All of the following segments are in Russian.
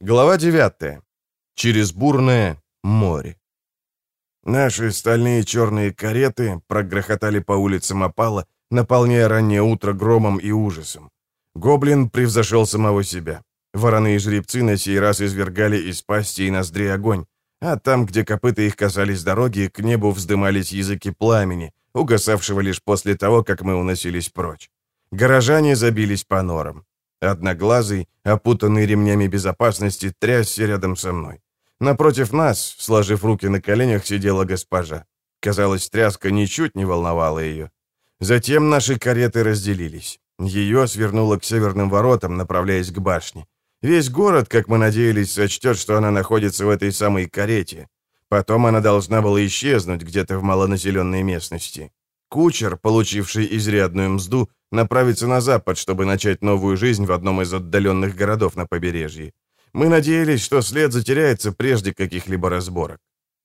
Глава 9. Через бурное море. Наши стальные черные кареты прогрохотали по улицам опала, наполняя раннее утро громом и ужасом. Гоблин превзошел самого себя. Вороны и жребцы на сей раз извергали из пасти и ноздрей огонь, а там, где копыта их касались дороги, к небу вздымались языки пламени, угасавшего лишь после того, как мы уносились прочь. Горожане забились по норам. Одноглазый, опутанный ремнями безопасности, трясся рядом со мной. Напротив нас, сложив руки на коленях, сидела госпожа. Казалось, тряска ничуть не волновала ее. Затем наши кареты разделились. Ее свернуло к северным воротам, направляясь к башне. Весь город, как мы надеялись, сочтет, что она находится в этой самой карете. Потом она должна была исчезнуть где-то в малонаселенной местности. Кучер, получивший изрядную мзду, направится на запад, чтобы начать новую жизнь в одном из отдаленных городов на побережье. Мы надеялись, что след затеряется прежде каких-либо разборок.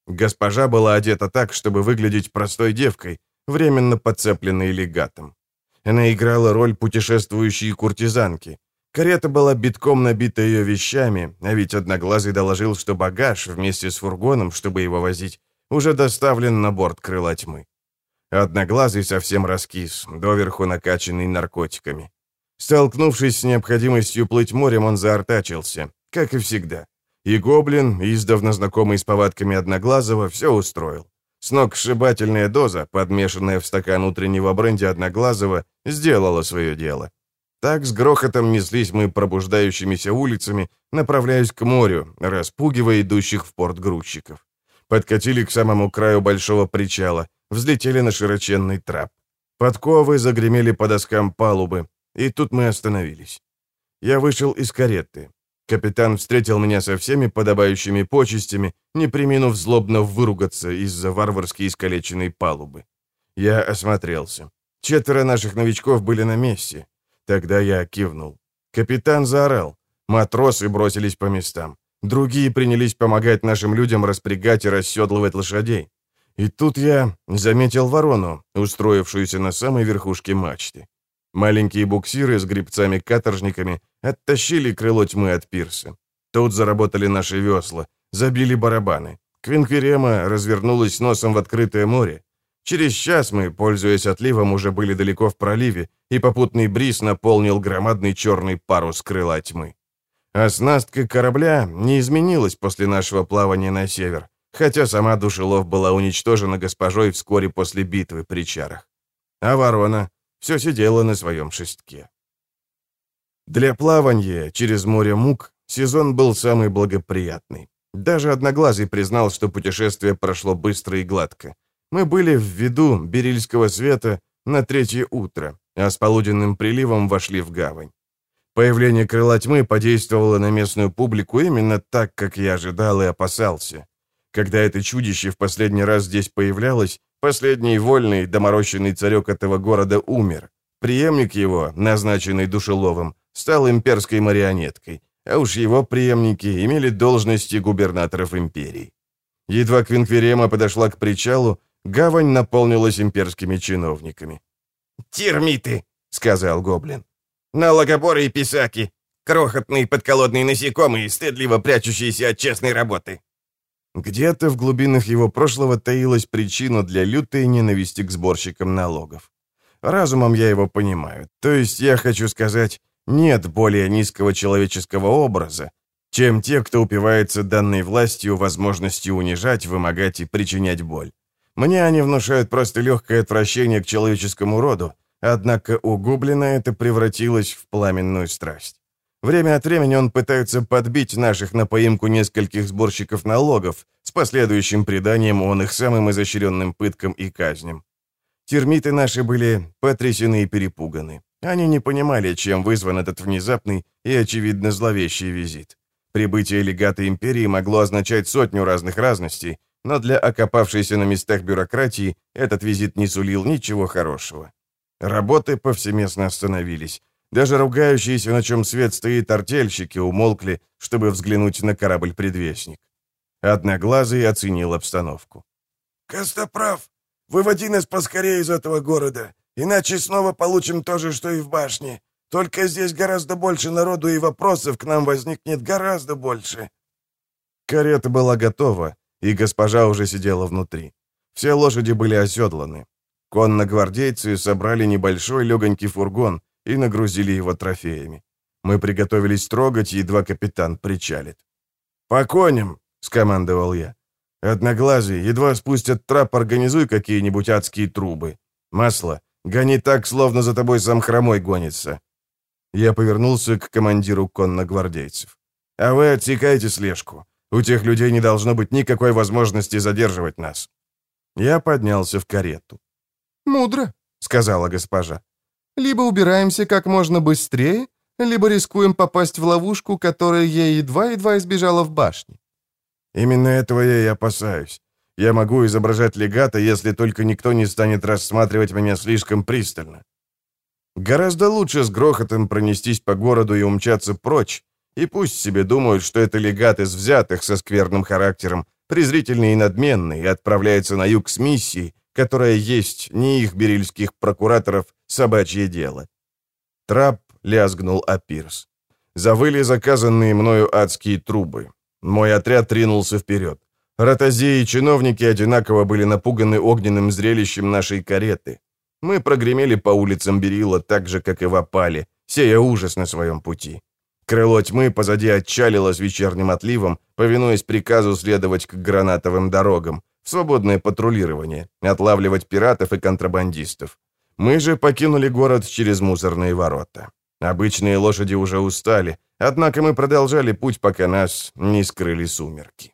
Госпожа была одета так, чтобы выглядеть простой девкой, временно подцепленной легатом. Она играла роль путешествующей куртизанки. Карета была битком набита ее вещами, а ведь Одноглазый доложил, что багаж вместе с фургоном, чтобы его возить, уже доставлен на борт крыла тьмы. Одноглазый совсем раскис, доверху накачанный наркотиками. Столкнувшись с необходимостью плыть морем, он заортачился, как и всегда. И гоблин, издавна знакомый с повадками Одноглазого, все устроил. Сногсшибательная доза, подмешанная в стакан утреннего бренди Одноглазого, сделала свое дело. Так с грохотом неслись мы пробуждающимися улицами, направляясь к морю, распугивая идущих в порт грузчиков. Подкатили к самому краю большого причала, взлетели на широченный трап. Подковы загремели по доскам палубы, и тут мы остановились. Я вышел из кареты. Капитан встретил меня со всеми подобающими почестями, не приминув злобно выругаться из-за варварски искалеченной палубы. Я осмотрелся. Четверо наших новичков были на месте. Тогда я кивнул. Капитан заорал. Матросы бросились по местам. Другие принялись помогать нашим людям распрягать и расседлывать лошадей. И тут я заметил ворону, устроившуюся на самой верхушке мачты. Маленькие буксиры с грибцами-каторжниками оттащили крыло тьмы от пирса. Тут заработали наши весла, забили барабаны. Квинквирема развернулась носом в открытое море. Через час мы, пользуясь отливом, уже были далеко в проливе, и попутный бриз наполнил громадный черный парус крыла тьмы. Оснастка корабля не изменилась после нашего плавания на север, хотя сама душелов была уничтожена госпожой вскоре после битвы при чарах. А ворона все сидела на своем шестке. Для плавания через море мук сезон был самый благоприятный. Даже Одноглазый признал, что путешествие прошло быстро и гладко. Мы были в виду Берильского света на третье утро, а с полуденным приливом вошли в гавань. Появление крыла тьмы подействовало на местную публику именно так, как я ожидал и опасался. Когда это чудище в последний раз здесь появлялось, последний вольный, доморощенный царек этого города умер. Преемник его, назначенный душеловым, стал имперской марионеткой, а уж его преемники имели должности губернаторов империи. Едва Квинквирема подошла к причалу, гавань наполнилась имперскими чиновниками. «Термиты!» — сказал гоблин. «Налогоборы и писаки! Крохотные подколодные насекомые, стыдливо прячущиеся от честной работы!» Где-то в глубинах его прошлого таилась причина для лютой ненависти к сборщикам налогов. Разумом я его понимаю. То есть я хочу сказать, нет более низкого человеческого образа, чем те, кто упивается данной властью возможностью унижать, вымогать и причинять боль. Мне они внушают просто легкое отвращение к человеческому роду, однако у это превратилось в пламенную страсть. Время от времени он пытается подбить наших на поимку нескольких сборщиков налогов, с последующим преданием он их самым изощренным пыткам и казням. Термиты наши были потрясены и перепуганы. Они не понимали, чем вызван этот внезапный и, очевидно, зловещий визит. Прибытие легата империи могло означать сотню разных разностей, но для окопавшейся на местах бюрократии этот визит не сулил ничего хорошего. Работы повсеместно остановились, даже ругающиеся, на чем свет стоит, артельщики умолкли, чтобы взглянуть на корабль-предвестник. Одноглазый оценил обстановку. «Костоправ, выводи нас поскорее из этого города, иначе снова получим то же, что и в башне. Только здесь гораздо больше народу, и вопросов к нам возникнет гораздо больше». Карета была готова, и госпожа уже сидела внутри. Все лошади были оседланы. Конногвардейцы собрали небольшой легонький фургон и нагрузили его трофеями. Мы приготовились трогать, едва капитан причалит. «По коням!» — скомандовал я. «Одноглазый, едва спустят трап, организуй какие-нибудь адские трубы. Масло, гони так, словно за тобой сам хромой гонится». Я повернулся к командиру конногвардейцев. «А вы отсекайте слежку. У тех людей не должно быть никакой возможности задерживать нас». Я поднялся в карету. «Мудро», — сказала госпожа. «Либо убираемся как можно быстрее, либо рискуем попасть в ловушку, которая ей едва-едва избежала в башне». «Именно этого я и опасаюсь. Я могу изображать легата, если только никто не станет рассматривать меня слишком пристально. Гораздо лучше с грохотом пронестись по городу и умчаться прочь, и пусть себе думают, что это легат из взятых со скверным характером, презрительный и надменный, и отправляется на юг с миссией, которая есть не их берильских прокураторов собачье дело. Трап лязгнул о пирс. Завыли заказанные мною адские трубы. Мой отряд тринулся вперед. Ротозеи и чиновники одинаково были напуганы огненным зрелищем нашей кареты. Мы прогремели по улицам Берила так же, как и в опале, сея ужас на своем пути. Крыло тьмы позади отчалило с вечерним отливом, повинуясь приказу следовать к гранатовым дорогам, свободное патрулирование, отлавливать пиратов и контрабандистов. Мы же покинули город через мусорные ворота. Обычные лошади уже устали, однако мы продолжали путь, пока нас не скрыли сумерки.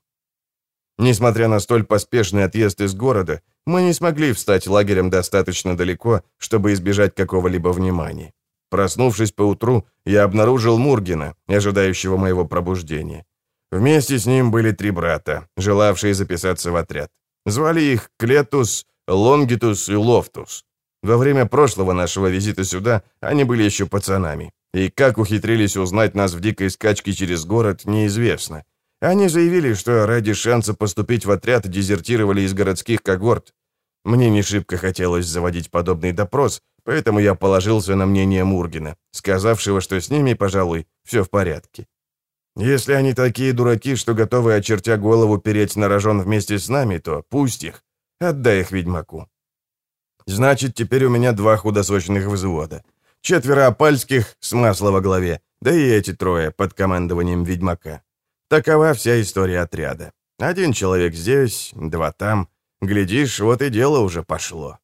Несмотря на столь поспешный отъезд из города, мы не смогли встать лагерем достаточно далеко, чтобы избежать какого-либо внимания. Проснувшись поутру, я обнаружил Мургена, ожидающего моего пробуждения. Вместе с ним были три брата, желавшие записаться в отряд. Звали их Клетус, Лонгитус и Лофтус. Во время прошлого нашего визита сюда они были еще пацанами. И как ухитрились узнать нас в дикой скачке через город, неизвестно. Они заявили, что ради шанса поступить в отряд дезертировали из городских когорт. Мне не шибко хотелось заводить подобный допрос, поэтому я положился на мнение Мургина, сказавшего, что с ними, пожалуй, все в порядке. Если они такие дураки, что готовы, очертя голову, переть на рожон вместе с нами, то пусть их, отдай их ведьмаку. Значит, теперь у меня два худосочных взвода. Четверо опальских с масла во главе, да и эти трое под командованием ведьмака. Такова вся история отряда. Один человек здесь, два там. Глядишь, вот и дело уже пошло.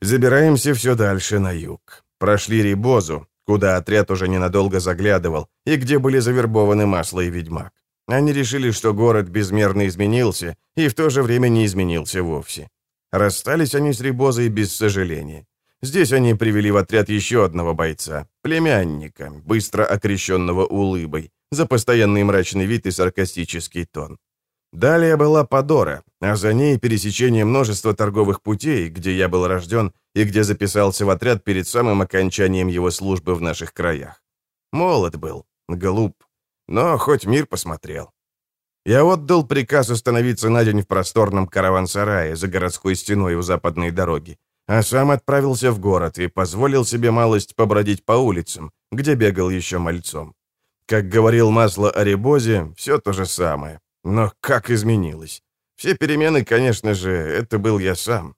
Забираемся все дальше на юг. Прошли Рибозу, куда отряд уже ненадолго заглядывал, и где были завербованы масло и ведьмак. Они решили, что город безмерно изменился, и в то же время не изменился вовсе. Расстались они с Рибозой без сожаления. Здесь они привели в отряд еще одного бойца, племянника, быстро окрещенного улыбой, за постоянный мрачный вид и саркастический тон. Далее была Подора, а за ней пересечение множества торговых путей, где я был рожден и где записался в отряд перед самым окончанием его службы в наших краях. Молод был, глуп, но хоть мир посмотрел. Я отдал приказ остановиться на день в просторном караван-сарае за городской стеной у западной дороги, а сам отправился в город и позволил себе малость побродить по улицам, где бегал еще мальцом. Как говорил Масло о Ребозе, все то же самое. Но как изменилось? Все перемены, конечно же, это был я сам.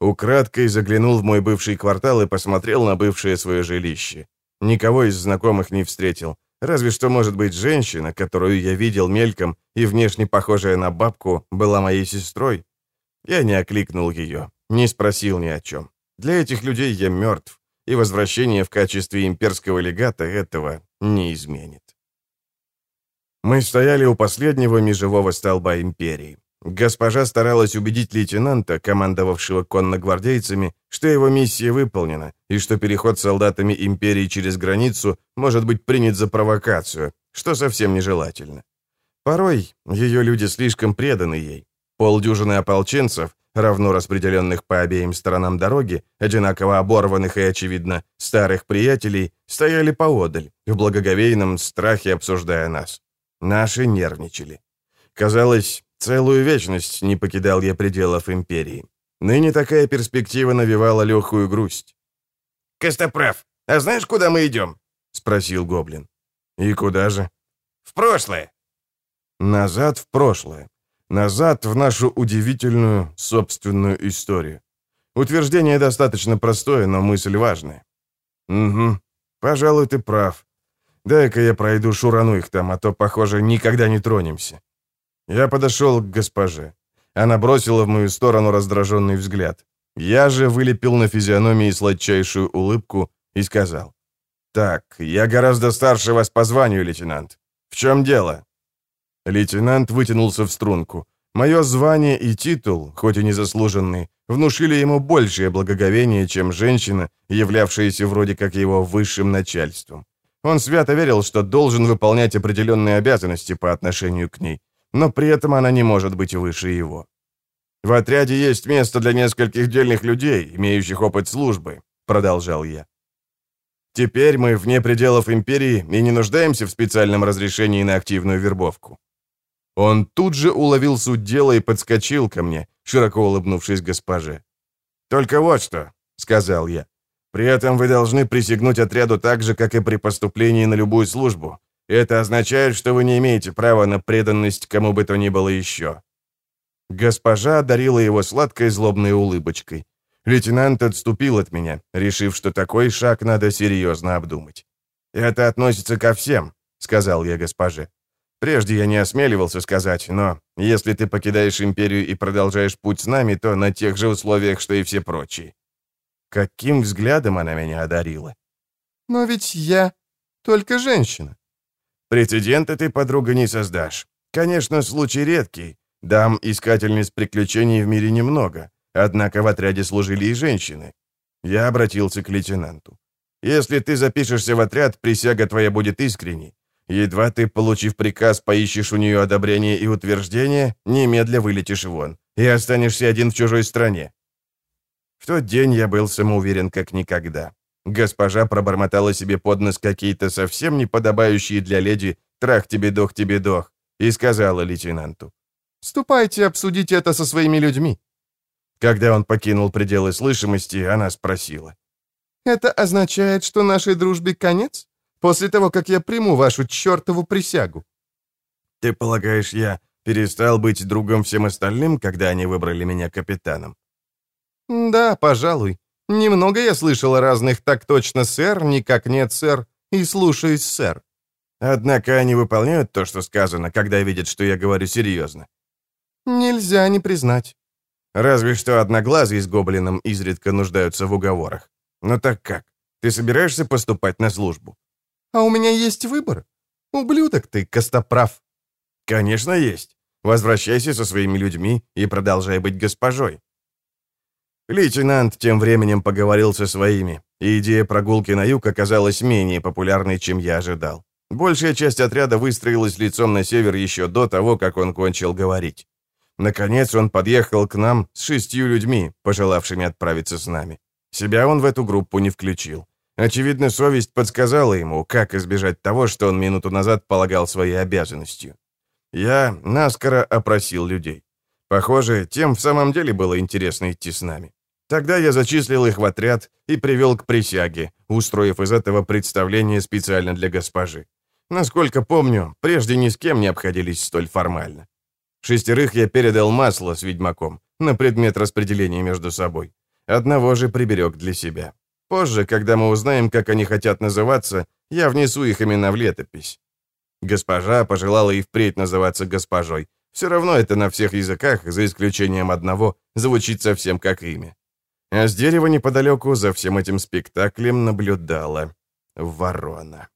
Украдкой заглянул в мой бывший квартал и посмотрел на бывшее свое жилище. Никого из знакомых не встретил. Разве что, может быть, женщина, которую я видел мельком и внешне похожая на бабку, была моей сестрой. Я не окликнул ее, не спросил ни о чем. Для этих людей я мертв, и возвращение в качестве имперского легата этого не изменит. Мы стояли у последнего межевого столба империи. Госпожа старалась убедить лейтенанта, командовавшего конногвардейцами, что его миссия выполнена, и что переход солдатами империи через границу может быть принят за провокацию, что совсем нежелательно. Порой ее люди слишком преданы ей. Полдюжины ополченцев, равно распределенных по обеим сторонам дороги, одинаково оборванных и, очевидно, старых приятелей, стояли поодаль, в благоговейном страхе обсуждая нас. Наши нервничали. Казалось, целую вечность не покидал я пределов империи. Ныне такая перспектива навевала легкую грусть. «Костоправ, а знаешь, куда мы идем?» — спросил Гоблин. «И куда же?» «В прошлое». «Назад в прошлое. Назад в нашу удивительную собственную историю. Утверждение достаточно простое, но мысль важная». «Угу. Пожалуй, ты прав. Дай-ка я пройду шурану их там, а то, похоже, никогда не тронемся». Я подошел к госпоже. Она бросила в мою сторону раздраженный взгляд. Я же вылепил на физиономии сладчайшую улыбку и сказал. «Так, я гораздо старше вас по званию, лейтенант. В чем дело?» Лейтенант вытянулся в струнку. Мое звание и титул, хоть и незаслуженный, внушили ему большее благоговение, чем женщина, являвшаяся вроде как его высшим начальством. Он свято верил, что должен выполнять определенные обязанности по отношению к ней, но при этом она не может быть выше его. «В отряде есть место для нескольких дельных людей, имеющих опыт службы», — продолжал я. «Теперь мы вне пределов империи и не нуждаемся в специальном разрешении на активную вербовку». Он тут же уловил суть дела и подскочил ко мне, широко улыбнувшись госпоже. «Только вот что», — сказал я. «При этом вы должны присягнуть отряду так же, как и при поступлении на любую службу. Это означает, что вы не имеете права на преданность кому бы то ни было еще». Госпожа одарила его сладкой злобной улыбочкой. Лейтенант отступил от меня, решив, что такой шаг надо серьезно обдумать. «Это относится ко всем», — сказал я госпоже. Прежде я не осмеливался сказать, но если ты покидаешь империю и продолжаешь путь с нами, то на тех же условиях, что и все прочие. Каким взглядом она меня одарила. Но ведь я только женщина. Прецедента ты, подруга, не создашь. Конечно, случай редкий. Дам искательниц приключений в мире немного, однако в отряде служили и женщины. Я обратился к лейтенанту. Если ты запишешься в отряд, присяга твоя будет искренней. Едва ты, получив приказ, поищешь у нее одобрение и утверждение, немедля вылетишь вон и останешься один в чужой стране. В тот день я был самоуверен как никогда. Госпожа пробормотала себе под нос какие-то совсем неподобающие для леди «трах тебе дох, тебе дох» и сказала лейтенанту. «Ступайте, обсудите это со своими людьми». Когда он покинул пределы слышимости, она спросила. «Это означает, что нашей дружбе конец?» после того, как я приму вашу чертову присягу». «Ты полагаешь, я перестал быть другом всем остальным, когда они выбрали меня капитаном?» «Да, пожалуй. Немного я слышал о разных «так точно, сэр», «никак нет, сэр» и «слушаюсь, сэр». Однако они выполняют то, что сказано, когда видят, что я говорю серьезно. Нельзя не признать. Разве что одноглазые с гоблином изредка нуждаются в уговорах. Но так как? Ты собираешься поступать на службу? А у меня есть выбор. Ублюдок ты, Костоправ. Конечно, есть. Возвращайся со своими людьми и продолжай быть госпожой. Лейтенант тем временем поговорил со своими, и идея прогулки на юг оказалась менее популярной, чем я ожидал. Большая часть отряда выстроилась лицом на север еще до того, как он кончил говорить. Наконец он подъехал к нам с шестью людьми, пожелавшими отправиться с нами. Себя он в эту группу не включил. Очевидно, совесть подсказала ему, как избежать того, что он минуту назад полагал своей обязанностью. Я наскоро опросил людей. Похоже, тем в самом деле было интересно идти с нами. Тогда я зачислил их в отряд и привел к присяге, устроив из этого представление специально для госпожи. Насколько помню, прежде ни с кем не обходились столь формально. Шестерых я передал масло с ведьмаком на предмет распределения между собой. Одного же приберег для себя. Позже, когда мы узнаем, как они хотят называться, я внесу их имена в летопись. Госпожа пожелала и впредь называться госпожой. Все равно это на всех языках, за исключением одного, звучит совсем как имя. А с дерева неподалеку за всем этим спектаклем наблюдала ворона.